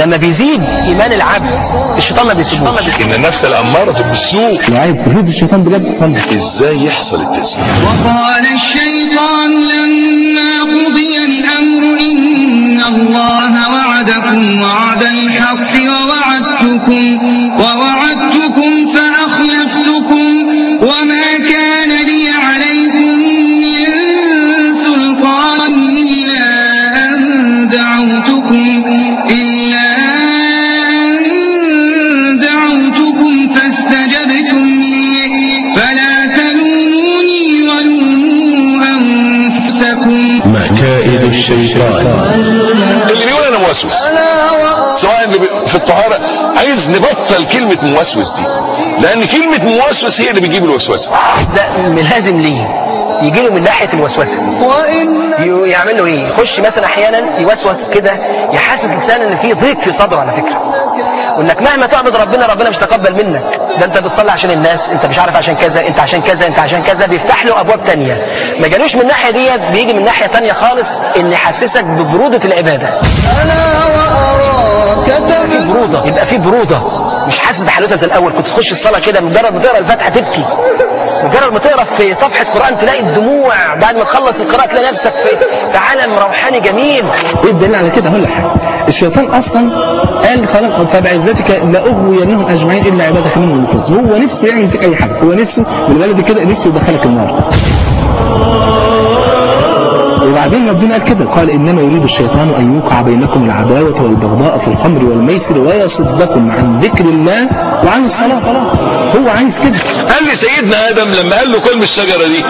لما بيزيد إيمان العبد الشيطان ما بيسيبوش. إن النفس الأمارة بالسوء. لو عايز تفوز الشيطان بجد صلي إزاي يحصل التزيين وقال الشيطان الشيطان. اللي بيقول أنا موسوس. سواء اللي في الطهارة عايز نبطل كلمة موسوس دي. لأن كلمة موسوس هي اللي بتجيب الوسوسة. ده لازم ليه؟ يجي له من ناحية الوسوسة. ي- يعمل له إيه؟ يخش مثلا أحيانا يوسوس كده يحسس لسانه إن في ضيق في صدره على فكره وانك مهما تعبد ربنا ربنا مش تقبل منك. ده انت بتصلي عشان الناس انت مش عارف عشان كذا انت عشان كذا انت عشان كذا. بيفتح له أبواب تانية. ما جالوش من الناحيه ديت بيجي من ناحية تانية خالص إن يحسسك ببرودة العبادة. يبقى في برودة يبقى في برودة. مش حاسس بحالتها زي الأول. كنت تخش الصلاة كده مجرد ما تقرأ الفاتحة تبكي. مجرد ما تقرأ في صفحة قرآن تلاقي الدموع بعد ما تخلص القراءة تلاقي نفسك في عالم روحاني جميل. إيه الدليل على كده هقول لك الشيطان أصلا قال خلاص فبعزتك لاغوينهم أجمعين إلا عبادك منهم المخلصين. هو نفسه يعمل فيك أي حاجة. هو نفسه بالبلد كده نفسه يدخلك النار. وبعدين ربنا قال كده قال إنما يريد الشيطان أن يوقع بينكم العداوة والبغضاء في الخمر والميسر ويصدكم عن ذكر الله وعن الصلاة. هو عايز كده. قال لي سيدنا آدم لما قال له كل من الشجرة دي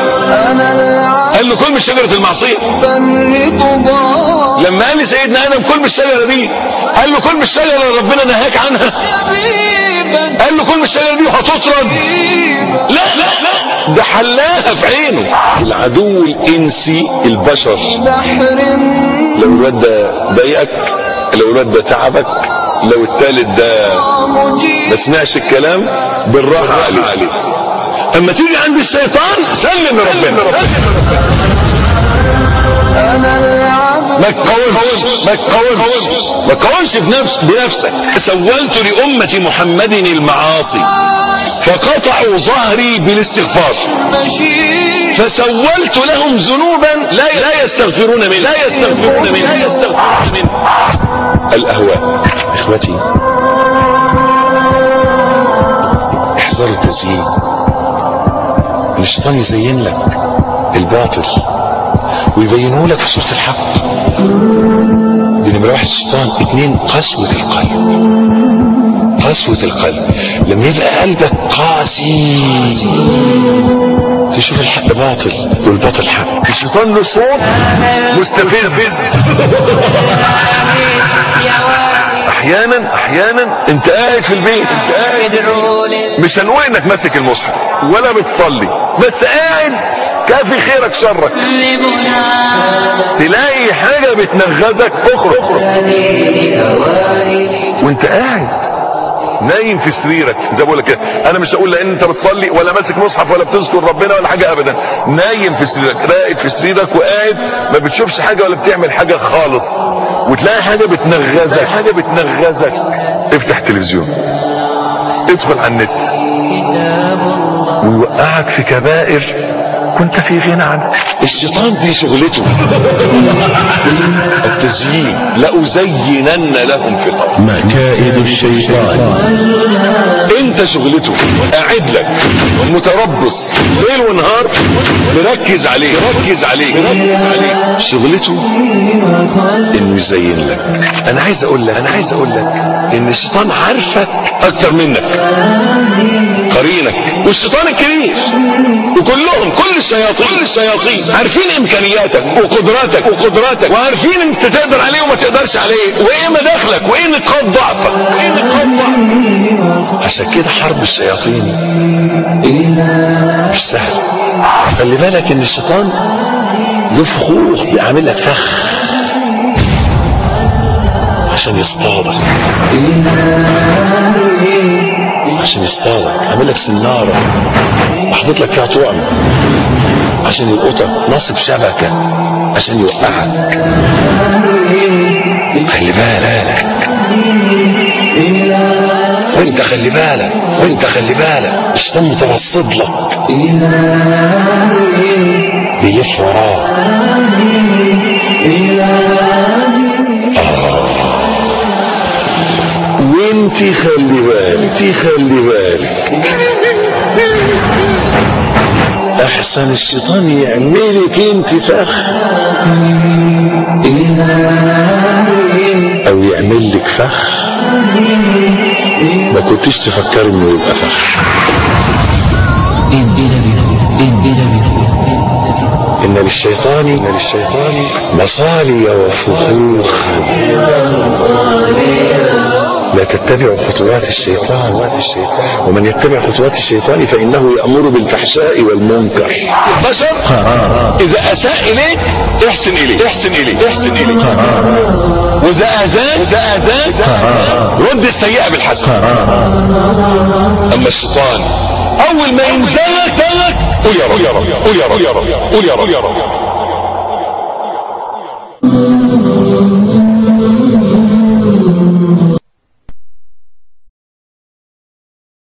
قال له كل من شجره المعصية. لما قال لي سيدنا آدم كل من الشجرة دي قال له كل من الشجرة اللي ربنا نهاك عنها. قال له كل من الشجرة دي وهتطرد. لا لا لا. ده حلاها في عينه. العدو الإنسي البشر. لو الواد ده ضايقك لو الواد ده تعبك لو التالت ده ما سمعش الكلام بالراحة عليه أما تيجي عند الشيطان سلم لربنا. ما تقاومش ما تقاومش ما تقاومش بنفس بنفسك. سولت لأمة محمد المعاصي فقطعوا ظهري بالاستغفار. فسولت لهم ذنوبا لا لا يستغفرون منه لا يستغفرون منه لا يستغفرون منه الأهواء إخوتي احذروا التزيين. الشيطان يزين لك الباطل. ويبينه لك في صورة الحق. دي نمرة واحد الشيطان. اتنين قسوة القلب. قسوة القلب. لما يبقى قلبك قاسي. تشوف الحق باطل والباطل حق. الشيطان له صوت مستفز. أحيانا أحيانا أنت قاعد في البيت. مش هنقول إنك ماسك المصحف ولا بتصلي بس قاعد كافي خيرك شرك. تلاقي حاجة بتنغزك أخرج. وأنت قاعد نايم في سريرك. زي بقول لك أنا مش هقول لأن أنت بتصلي ولا ماسك مصحف ولا بتذكر ربنا ولا حاجة ابدا. نايم في سريرك راقد في سريرك وقاعد ما بتشوفش حاجة ولا بتعمل حاجة خالص. وتلاقي حاجة بتنغزك حاجة بتنغزك. افتح تلفزيون ادخل على النت. ويوقعك في كبائر كنت في غنى عنه. الشيطان دي شغلته. التزيين. لأزينن لهم في الأرض. مكائد الشيطان. أنت شغلته. قاعد لك. متربص. ليل ونهار. مركز عليه. مركز عليه. مركز عليه. شغلته إنه يزين لك. أنا عايز أقول لك. أنا عايز أقول لك إن الشيطان عارفك أكتر منك. قرينك والشيطان الكبير وكلهم كل الشياطين كل الشياطين عارفين إمكانياتك وقدراتك وقدراتك وعارفين انت تقدر عليه وما تقدرش عليه وإيه مداخلك وإيه نقاط ضعفك وإيه نقاط ضعفك. عشان كده حرب الشياطين مش سهل. خلي بالك إن الشيطان له فخوخ بيعمل لك فخ عشان يصطادك عشان يصطادك عامل لك سنارة. وحاطط لك فيها طعم عشان يلقطك. نصب شبكة. عشان يوقعك. خلي بالك. وانت خلي بالك. وانت خلي بالك. الشيطان مترصد لك. بيلف وراك. آه. وانت خلي بالك انت خلي بالك. أحسن الشيطان يعملك انت فخ أو يعمل لك فخ ما كنتش تفكر إنه يبقى فخ إن للشيطان إن للشيطان مصالي وفخوخ لا تتبعوا خطوات الشيطان. ومن يتبع خطوات الشيطان فإنه يأمر بالفحشاء والمنكر. بشر إذا أساء إليك احسن إليه. احسن إليه. احسن إليه. وإذا آذاك إذا آذاك رد السيئة بالحسنة أما الشيطان أول ما ينزلك زلك قول يا رب قول يا رب قول يا رب قول يا رب قول يا رب.